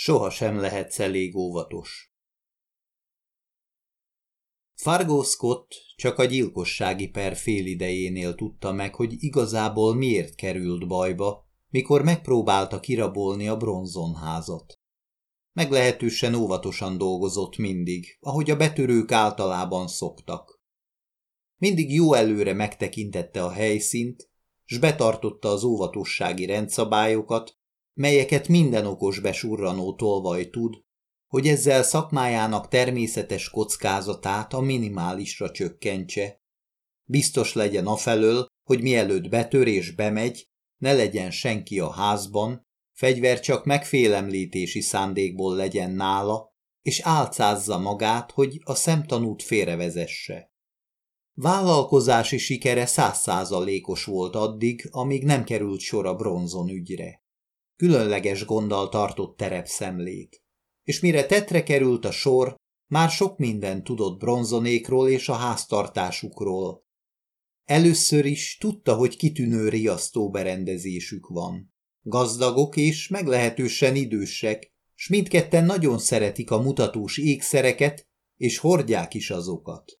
Soha sem lehetsz elég óvatos. Fargo Scott csak a gyilkossági per fél idejénél tudta meg, hogy igazából miért került bajba, mikor megpróbálta kirabolni a bronzonházat. Meglehetősen óvatosan dolgozott mindig, ahogy a betörők általában szoktak. Mindig jó előre megtekintette a helyszínt, s betartotta az óvatossági rendszabályokat, melyeket minden okos besurranó tolvaj tud, hogy ezzel szakmájának természetes kockázatát a minimálisra csökkentse. Biztos legyen afelől, hogy mielőtt betörés bemegy, ne legyen senki a házban, fegyver csak megfélemlítési szándékból legyen nála, és álcázza magát, hogy a szemtanút félrevezesse. Vállalkozási sikere százszázalékos volt addig, amíg nem került sor a bronzon ügyre. Különleges gonddal tartott terepszemlét. És mire tetre került a sor, már sok mindent tudott bronzonékról és a háztartásukról. Először is tudta, hogy kitűnő riasztó berendezésük van. Gazdagok és meglehetősen idősek, s mindketten nagyon szeretik a mutatós ékszereket, és hordják is azokat.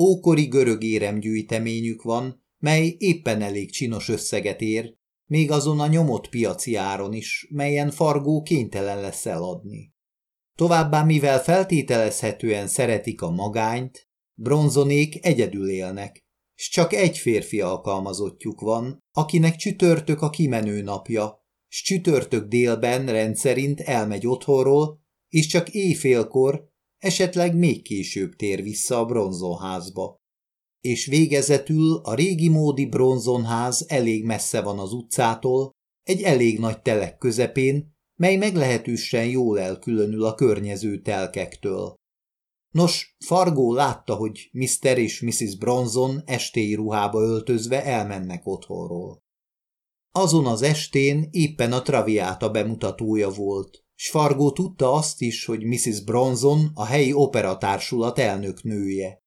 Ókori görög éremgyűjteményük van, mely éppen elég csinos összeget ér, még azon a nyomott piaci áron is, melyen Fargó kénytelen lesz eladni. Továbbá, mivel feltételezhetően szeretik a magányt, bronzonék egyedül élnek, s csak egy férfi alkalmazottjuk van, akinek csütörtök a kimenő napja, s csütörtök délben rendszerint elmegy otthonról, és csak éjfélkor, esetleg még később tér vissza a bronzonházba és végezetül a régi módi bronzonház elég messze van az utcától, egy elég nagy telek közepén, mely meglehetősen jól elkülönül a környező telkektől. Nos, Fargó látta, hogy Mr. és Mrs. Bronzon estéi ruhába öltözve elmennek otthonról. Azon az estén éppen a Traviata bemutatója volt, s Fargó tudta azt is, hogy Mrs. Bronzon a helyi operatársulat elnöknője.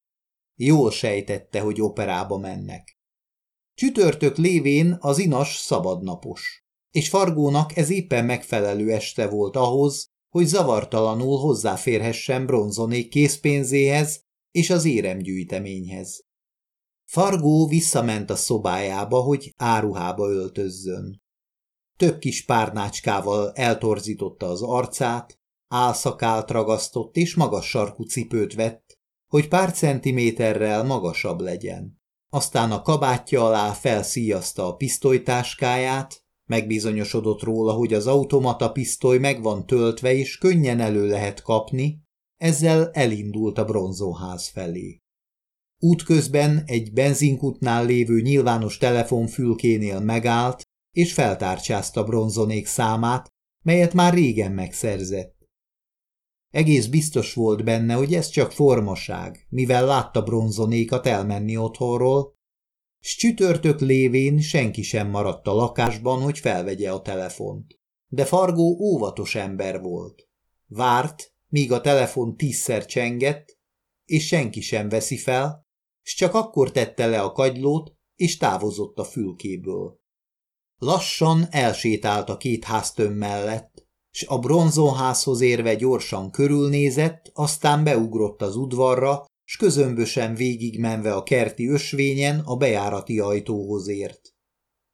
Jól sejtette, hogy operába mennek. Csütörtök lévén az inas szabadnapos, és Fargónak ez éppen megfelelő este volt ahhoz, hogy zavartalanul hozzáférhessen bronzonék készpénzéhez és az éremgyűjteményhez. Fargó visszament a szobájába, hogy áruhába öltözzön. Több kis párnácskával eltorzította az arcát, álszakált ragasztott és magas sarkú cipőt vett, hogy pár centiméterrel magasabb legyen. Aztán a kabátja alá felszíjazta a pisztolytáskáját, megbizonyosodott róla, hogy az automata pisztoly meg van töltve és könnyen elő lehet kapni, ezzel elindult a bronzóház felé. Útközben egy benzinkutnál lévő nyilvános telefonfülkénél megállt, és feltárcsázta bronzonék számát, melyet már régen megszerzett. Egész biztos volt benne, hogy ez csak formaság, mivel látta bronzonékat elmenni otthonról, s csütörtök lévén senki sem maradt a lakásban, hogy felvegye a telefont. De Fargó óvatos ember volt. Várt, míg a telefon tízszer csengett, és senki sem veszi fel, s csak akkor tette le a kagylót, és távozott a fülkéből. Lassan elsétált a két háztöm mellett, s a bronzonházhoz érve gyorsan körülnézett, aztán beugrott az udvarra, s közömbösen végigmenve a kerti ösvényen a bejárati ajtóhoz ért.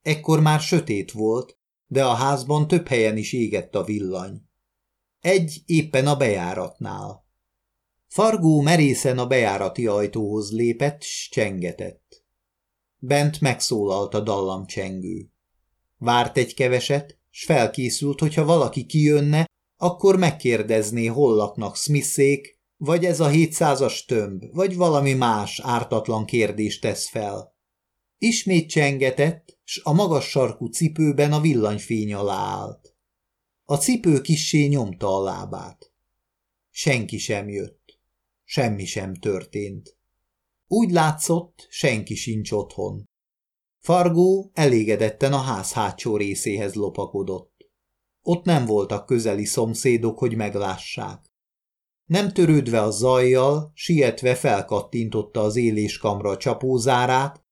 Ekkor már sötét volt, de a házban több helyen is égett a villany. Egy éppen a bejáratnál. Fargó merészen a bejárati ajtóhoz lépett, s csengetett. Bent megszólalt a dallamcsengő. Várt egy keveset, s felkészült, hogyha valaki kijönne, akkor megkérdezné, hol laknak Smithék, vagy ez a hétszázas tömb, vagy valami más ártatlan kérdést tesz fel. Ismét csengetett, s a magas sarkú cipőben a villanyfény alá állt. A cipő kissé nyomta a lábát. Senki sem jött. Semmi sem történt. Úgy látszott, senki sincs otthon. Fargó elégedetten a ház hátsó részéhez lopakodott. Ott nem voltak közeli szomszédok, hogy meglássák. Nem törődve a zajjal, sietve felkattintotta az éléskamra csapózárát,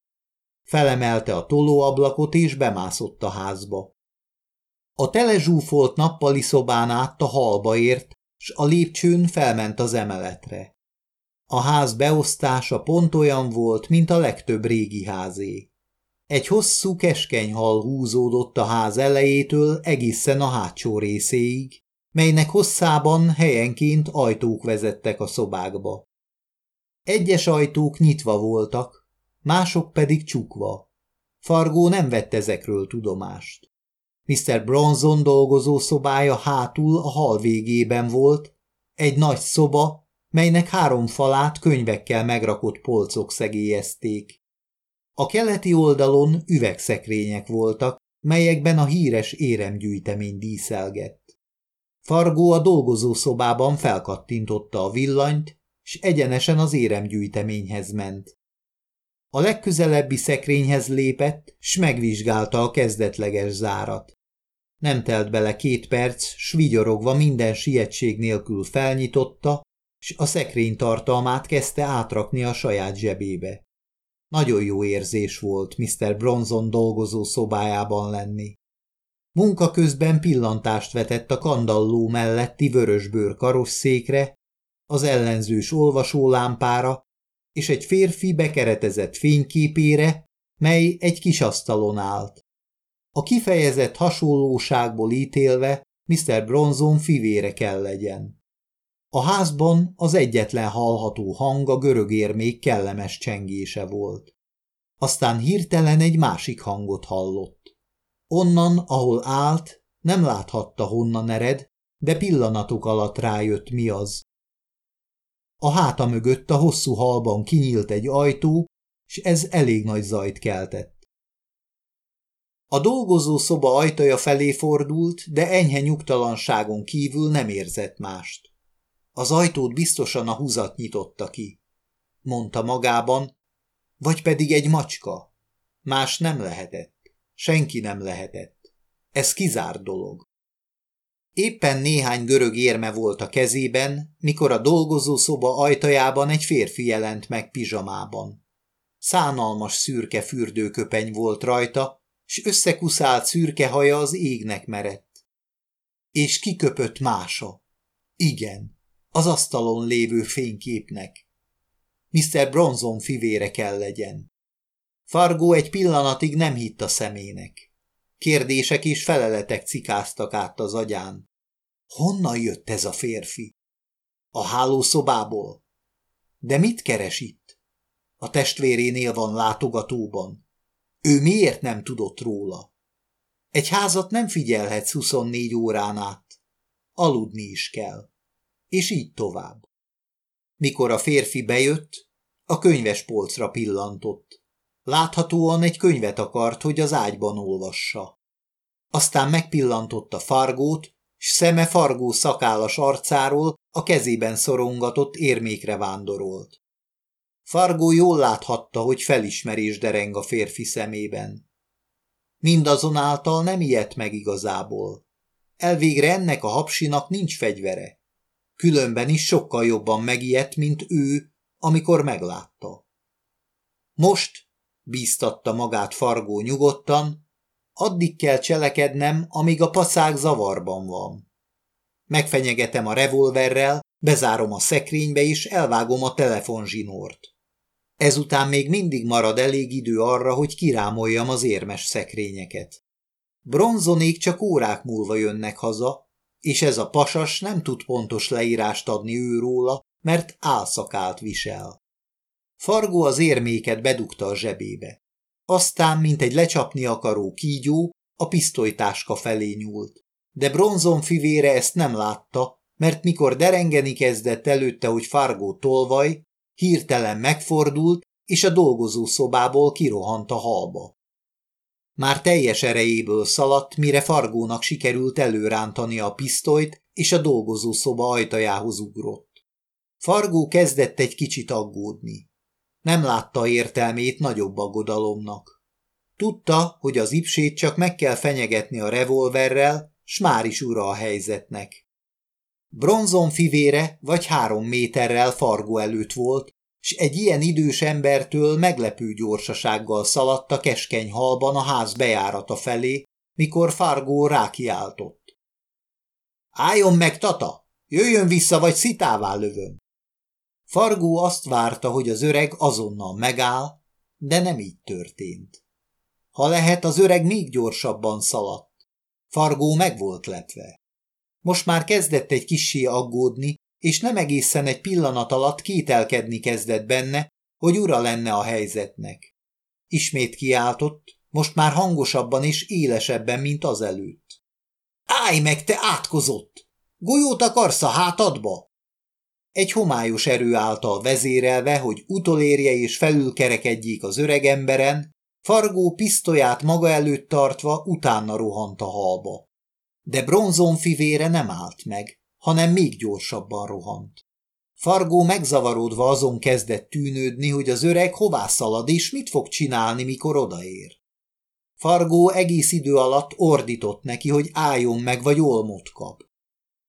felemelte a tolóablakot és bemászott a házba. A telezsúfolt nappali szobán át a halba ért, s a lépcsőn felment az emeletre. A ház beosztása pont olyan volt, mint a legtöbb régi házé. Egy hosszú keskeny hal húzódott a ház elejétől egészen a hátsó részéig, melynek hosszában helyenként ajtók vezettek a szobákba. Egyes ajtók nyitva voltak, mások pedig csukva. Fargó nem vett ezekről tudomást. Mr. Bronson dolgozó szobája hátul a hal végében volt, egy nagy szoba, melynek három falát könyvekkel megrakott polcok szegélyezték. A keleti oldalon üvegszekrények voltak, melyekben a híres éremgyűjtemény díszelgett. Fargó a dolgozó szobában felkattintotta a villanyt, s egyenesen az éremgyűjteményhez ment. A legközelebbi szekrényhez lépett, s megvizsgálta a kezdetleges zárat. Nem telt bele két perc, s vigyorogva minden sietség nélkül felnyitotta, s a szekrény tartalmát kezdte átrakni a saját zsebébe. Nagyon jó érzés volt Mr. Bronson dolgozó szobájában lenni. Munka közben pillantást vetett a kandalló melletti vörösbőr karosszékre, az ellenzős olvasólámpára és egy férfi bekeretezett fényképére, mely egy kis asztalon állt. A kifejezett hasonlóságból ítélve Mr. Bronzon fivére kell legyen. A házban az egyetlen hallható hang a görög érmék kellemes csengése volt. Aztán hirtelen egy másik hangot hallott. Onnan, ahol állt, nem láthatta honnan ered, de pillanatok alatt rájött mi az. A háta mögött a hosszú halban kinyílt egy ajtó, és ez elég nagy zajt keltett. A dolgozó szoba ajtaja felé fordult, de enyhe nyugtalanságon kívül nem érzett mást. Az ajtót biztosan a húzat nyitotta ki, mondta magában, vagy pedig egy macska. Más nem lehetett, senki nem lehetett. Ez kizárt dolog. Éppen néhány görög érme volt a kezében, mikor a dolgozószoba ajtajában egy férfi jelent meg pizsamában. Szánalmas szürke fürdőköpeny volt rajta, s összekuszált szürke haja az égnek merett. És kiköpött mása. Igen, az asztalon lévő fényképnek. Mr. Bronzon fivére kell legyen. Fargo egy pillanatig nem hitt a szemének. Kérdések és feleletek cikáztak át az agyán. Honnan jött ez a férfi? A hálószobából. De mit keres itt? A testvérénél van látogatóban. Ő miért nem tudott róla? Egy házat nem figyelhetsz 24 órán át. Aludni is kell. És így tovább. Mikor a férfi bejött, a könyves polcra pillantott. Láthatóan egy könyvet akart, hogy az ágyban olvassa. Aztán megpillantotta Fargót, s szeme fargó szakállas arcáról a kezében szorongatott érmékre vándorolt. Fargó jól láthatta, hogy felismerés dereng a férfi szemében. Mindazonáltal nem ilyet meg igazából. Elvégre ennek a hapsinak nincs fegyvere. Különben is sokkal jobban megijedt, mint ő, amikor meglátta. Most, bíztatta magát Fargó nyugodtan, Addig kell cselekednem, amíg a pacák zavarban van. Megfenyegetem a revolverrel, bezárom a szekrénybe és elvágom a telefonzsinort. Ezután még mindig marad elég idő arra, hogy kirámoljam az érmes szekrényeket. Bronzonék csak órák múlva jönnek haza, és ez a pasas nem tud pontos leírást adni őróla, mert álszakált visel. Fargó az érméket bedugta a zsebébe. Aztán, mint egy lecsapni akaró kígyó, a pisztolytáska felé nyúlt. De bronzon fivére ezt nem látta, mert mikor derengeni kezdett előtte, hogy Fargó tolvaj, hirtelen megfordult, és a dolgozó szobából kirohant a halba. Már teljes erejéből szaladt, mire Fargónak sikerült előrántani a pisztolyt, és a dolgozó szoba ajtajához ugrott. Fargó kezdett egy kicsit aggódni. Nem látta értelmét nagyobb aggodalomnak. Tudta, hogy az ipsét csak meg kell fenyegetni a revolverrel, s már is ura a helyzetnek. Bronzon fivére vagy három méterrel fargó előtt volt, s egy ilyen idős embertől meglepő gyorsasággal szaladt a keskeny halban a ház bejárata felé, mikor Fargó rákiáltott. Álljon meg, tata! Jöjjön vissza, vagy szitává lövöm! Fargó azt várta, hogy az öreg azonnal megáll, de nem így történt. Ha lehet, az öreg még gyorsabban szaladt. Fargó meg volt lepve. Most már kezdett egy kissé aggódni, és nem egészen egy pillanat alatt kételkedni kezdett benne, hogy ura lenne a helyzetnek. Ismét kiáltott, most már hangosabban és élesebben, mint az előtt. Állj meg, te átkozott! Golyót akarsz a hátadba? Egy homályos erő által vezérelve, hogy utolérje és felülkerekedjék az öregemberen, Fargó pisztolyát maga előtt tartva utána rohant a halba. De bronzon fivére nem állt meg, hanem még gyorsabban rohant. Fargó megzavarodva azon kezdett tűnődni, hogy az öreg hová szalad és mit fog csinálni, mikor odaér. Fargó egész idő alatt ordított neki, hogy álljon meg, vagy olmot kap.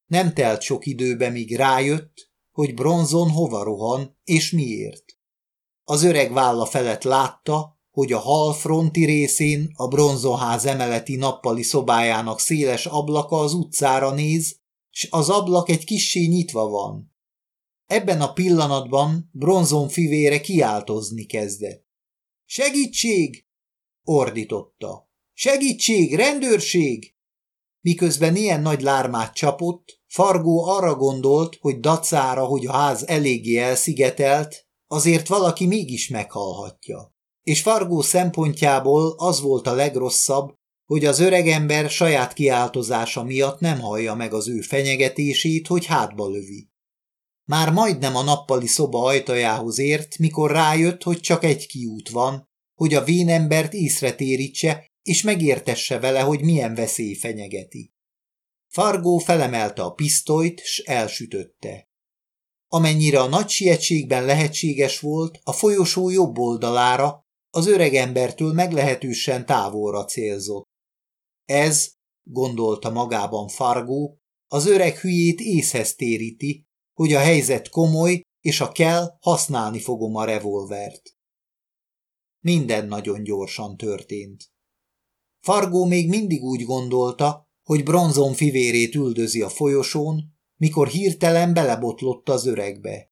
Nem telt sok időbe, míg rájött, hogy bronzon hova rohan, és miért. Az öreg válla felett látta, hogy a hal fronti részén a bronzonház emeleti nappali szobájának széles ablaka az utcára néz, s az ablak egy kissé nyitva van. Ebben a pillanatban bronzon fivére kiáltozni kezdett. Segítség! ordította. Segítség, rendőrség! Miközben ilyen nagy lármát csapott, Fargó arra gondolt, hogy dacára, hogy a ház eléggé elszigetelt, azért valaki mégis meghalhatja. És Fargó szempontjából az volt a legrosszabb, hogy az öregember saját kiáltozása miatt nem hallja meg az ő fenyegetését, hogy hátba lövi. Már majdnem a nappali szoba ajtajához ért, mikor rájött, hogy csak egy kiút van, hogy a vénembert észre térítse, és megértesse vele, hogy milyen veszély fenyegeti. Fargó felemelte a pisztolyt, s elsütötte. Amennyire a nagy sietségben lehetséges volt, a folyosó jobb oldalára, az öreg embertől meglehetősen távolra célzott. Ez, gondolta magában Fargó, az öreg hülyét észhez téríti, hogy a helyzet komoly, és ha kell, használni fogom a revolvert. Minden nagyon gyorsan történt. Fargó még mindig úgy gondolta, hogy bronzon fivérét üldözi a folyosón, mikor hirtelen belebotlott az öregbe.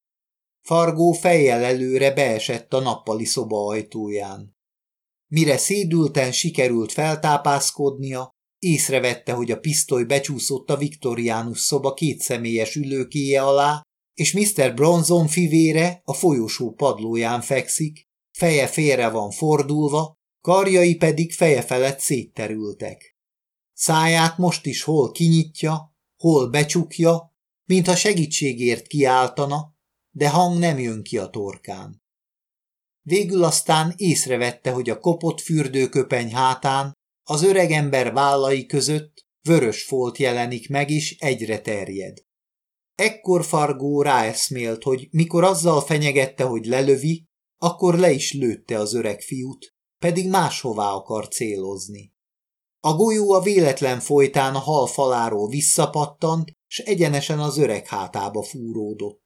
Fargó fejjel előre beesett a nappali szoba ajtóján. Mire szédülten sikerült feltápászkodnia, észrevette, hogy a pisztoly becsúszott a viktoriánus szoba kétszemélyes ülőkéje alá, és Mr. Bronzon fivére a folyosó padlóján fekszik, feje félre van fordulva, karjai pedig feje felett szétterültek. Száját most is hol kinyitja, hol becsukja, mintha segítségért kiáltana, de hang nem jön ki a torkán. Végül aztán észrevette, hogy a kopott fürdőköpeny hátán az öregember vállai között vörös folt jelenik meg, és egyre terjed. Ekkor Fargó ráeszmélt, hogy mikor azzal fenyegette, hogy lelövi, akkor le is lőtte az öreg fiút, pedig máshová akar célozni. A golyó a véletlen folytán a hal faláról visszapattant, s egyenesen az öreg hátába fúródott.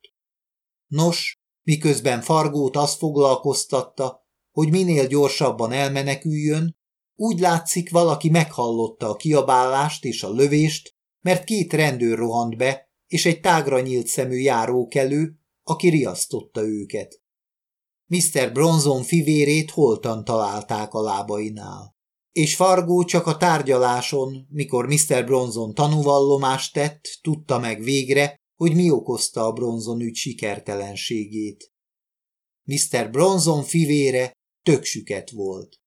Nos, miközben Fargót azt foglalkoztatta, hogy minél gyorsabban elmeneküljön, úgy látszik valaki meghallotta a kiabálást és a lövést, mert két rendőr rohant be, és egy tágra nyílt szemű járókelő, aki riasztotta őket. Mr. Bronzon fivérét holtan találták a lábainál. És Fargó csak a tárgyaláson, mikor Mr. Bronzon tanúvallomást tett, tudta meg végre, hogy mi okozta a Bronzon ügy sikertelenségét. Mr. Bronzon fivére töksüket volt.